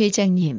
회장님,